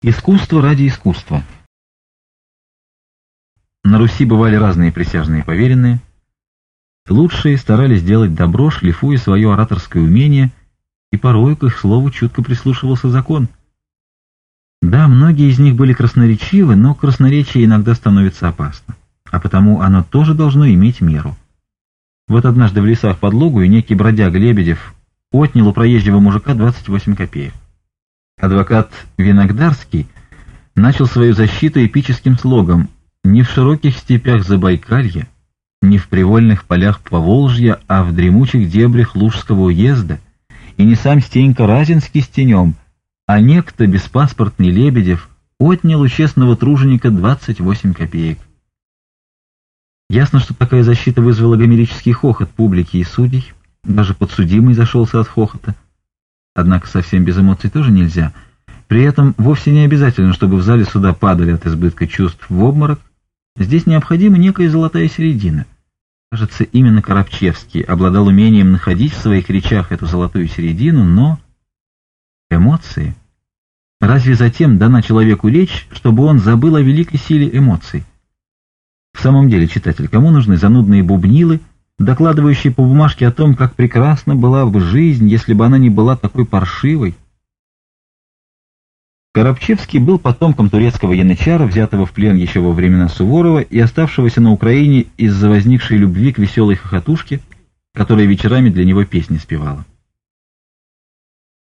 Искусство ради искусства. На Руси бывали разные присяжные поверенные. Лучшие старались делать добро, шлифуя свое ораторское умение, и порой к их слову чутко прислушивался закон. Да, многие из них были красноречивы, но красноречие иногда становится опасно, а потому оно тоже должно иметь меру. Вот однажды в лесах под Лугою некий бродяга Лебедев отнял у проезжего мужика 28 копеек. Адвокат Виногдарский начал свою защиту эпическим слогом «Не в широких степях Забайкалья, не в привольных полях Поволжья, а в дремучих дебрях Лужского уезда, и не сам Стенька Разинский с тенем, а некто беспаспортный Лебедев отнял у честного труженика 28 копеек». Ясно, что такая защита вызвала гомерический хохот публики и судей, даже подсудимый зашелся от хохота – Однако совсем без эмоций тоже нельзя. При этом вовсе не обязательно, чтобы в зале суда падали от избытка чувств в обморок. Здесь необходима некая золотая середина. Кажется, именно Коробчевский обладал умением находить в своих речах эту золотую середину, но... Эмоции? Разве затем дана человеку речь, чтобы он забыл о великой силе эмоций? В самом деле, читатель, кому нужны занудные бубнилы, докладывающий по бумажке о том, как прекрасна была бы жизнь, если бы она не была такой паршивой. Коробчевский был потомком турецкого янычара, взятого в плен еще во времена Суворова и оставшегося на Украине из-за возникшей любви к веселой хохотушке, которая вечерами для него песни спевала.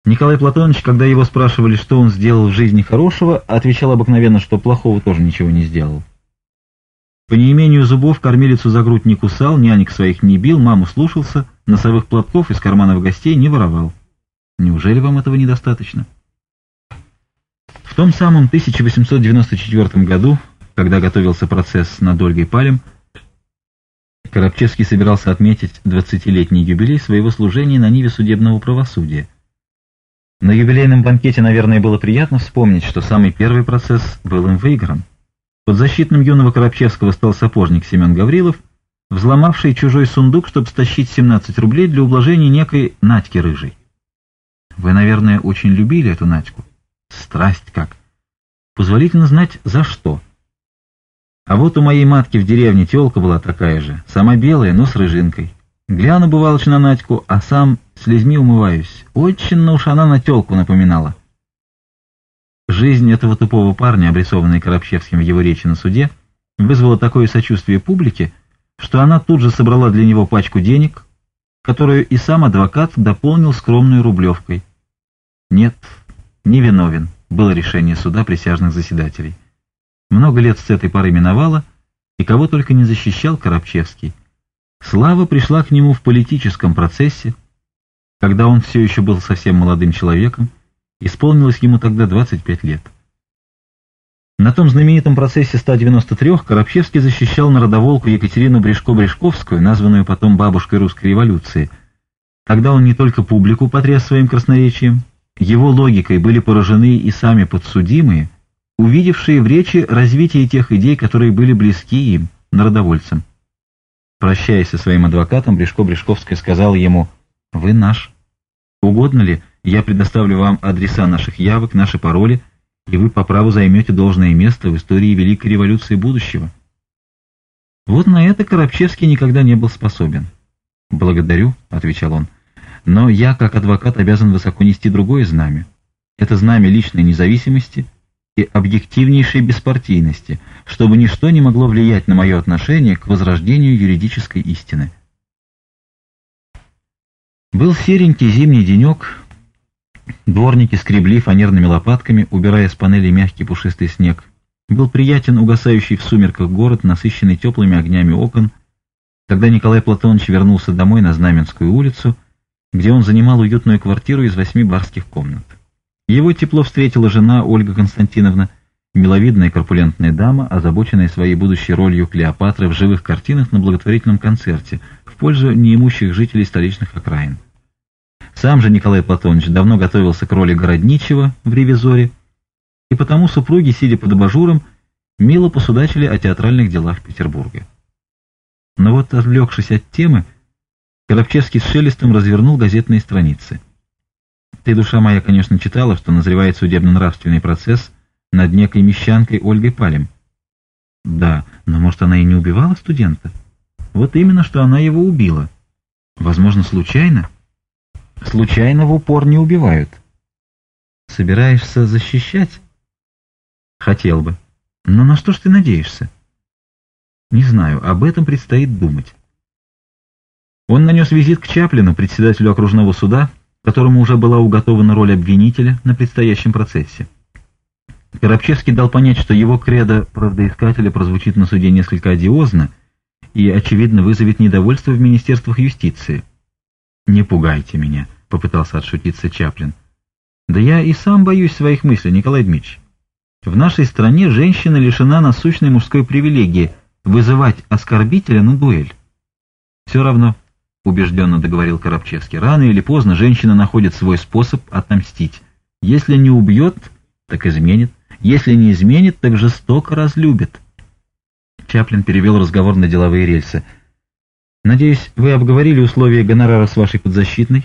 Николай Платонович, когда его спрашивали, что он сделал в жизни хорошего, отвечал обыкновенно, что плохого тоже ничего не сделал. По неимению зубов кормилицу за грудь не кусал, нянек своих не бил, маму слушался, носовых платков из карманов гостей не воровал. Неужели вам этого недостаточно? В том самом 1894 году, когда готовился процесс над Ольгой Палем, Коробчевский собирался отметить 20-летний юбилей своего служения на Ниве судебного правосудия. На юбилейном банкете, наверное, было приятно вспомнить, что самый первый процесс был им выигран. Под защитным юного Коробчевского стал сапожник Семен Гаврилов, взломавший чужой сундук, чтобы стащить 17 рублей для ублажения некой Надьки Рыжей. Вы, наверное, очень любили эту Надьку. Страсть как! Позволительно знать, за что. А вот у моей матки в деревне телка была такая же, сама белая, но с рыжинкой. Гляну, бывалочно, на Надьку, а сам слезьми умываюсь. Очень уж она на телку напоминала. Жизнь этого тупого парня, обрисованная Коробчевским в его речи на суде, вызвала такое сочувствие публики, что она тут же собрала для него пачку денег, которую и сам адвокат дополнил скромной рублевкой. «Нет, не виновен», — было решение суда присяжных заседателей. Много лет с этой поры миновало, и кого только не защищал Коробчевский. Слава пришла к нему в политическом процессе, когда он все еще был совсем молодым человеком, Исполнилось ему тогда 25 лет. На том знаменитом процессе 193 Коробчевский защищал народоволку Екатерину Брешко-Брешковскую, названную потом бабушкой русской революции. Тогда он не только публику потряс своим красноречием, его логикой были поражены и сами подсудимые, увидевшие в речи развитие тех идей, которые были близки им, народовольцам. Прощаясь со своим адвокатом, Брешко-Брешковская сказала ему «Вы наш. Угодно ли?» Я предоставлю вам адреса наших явок, наши пароли, и вы по праву займете должное место в истории Великой Революции будущего. Вот на это Коробчевский никогда не был способен. «Благодарю», — отвечал он, — «но я, как адвокат, обязан высоко нести другое знамя. Это знамя личной независимости и объективнейшей беспартийности, чтобы ничто не могло влиять на мое отношение к возрождению юридической истины». Был серенький зимний денек, Дворники скребли фанерными лопатками, убирая с панелей мягкий пушистый снег. Был приятен угасающий в сумерках город, насыщенный теплыми огнями окон. Когда Николай Платонович вернулся домой на Знаменскую улицу, где он занимал уютную квартиру из восьми барских комнат. Его тепло встретила жена Ольга Константиновна, миловидная корпулентная дама, озабоченная своей будущей ролью Клеопатры в живых картинах на благотворительном концерте в пользу неимущих жителей столичных окраин. Сам же Николай Платонович давно готовился к роли городничего в «Ревизоре», и потому супруги, сидя под абажуром, мило посудачили о театральных делах Петербурга. Но вот, отвлекшись от темы, Коробчевский с шелестом развернул газетные страницы. «Ты, душа моя, конечно, читала, что назревает судебно-нравственный процесс над некой мещанкой Ольгой Палем». «Да, но, может, она и не убивала студента?» «Вот именно, что она его убила. Возможно, случайно?» Случайно в упор не убивают. Собираешься защищать? Хотел бы. Но на что ж ты надеешься? Не знаю, об этом предстоит думать. Он нанес визит к Чаплину, председателю окружного суда, которому уже была уготована роль обвинителя на предстоящем процессе. Коробчевский дал понять, что его кредо правдоискателя прозвучит на суде несколько одиозно и, очевидно, вызовет недовольство в министерствах юстиции. «Не пугайте меня», — попытался отшутиться Чаплин. «Да я и сам боюсь своих мыслей, Николай Дмитриевич. В нашей стране женщина лишена насущной мужской привилегии вызывать оскорбителя на дуэль». «Все равно», — убежденно договорил Коробчевский, — «рано или поздно женщина находит свой способ отомстить. Если не убьет, так изменит. Если не изменит, так жестоко разлюбит». Чаплин перевел разговор на деловые рельсы — Надеюсь, вы обговорили условия гонорара с вашей подзащитной,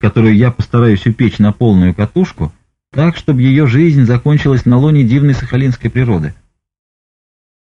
которую я постараюсь упечь на полную катушку, так, чтобы ее жизнь закончилась на лоне дивной сахалинской природы.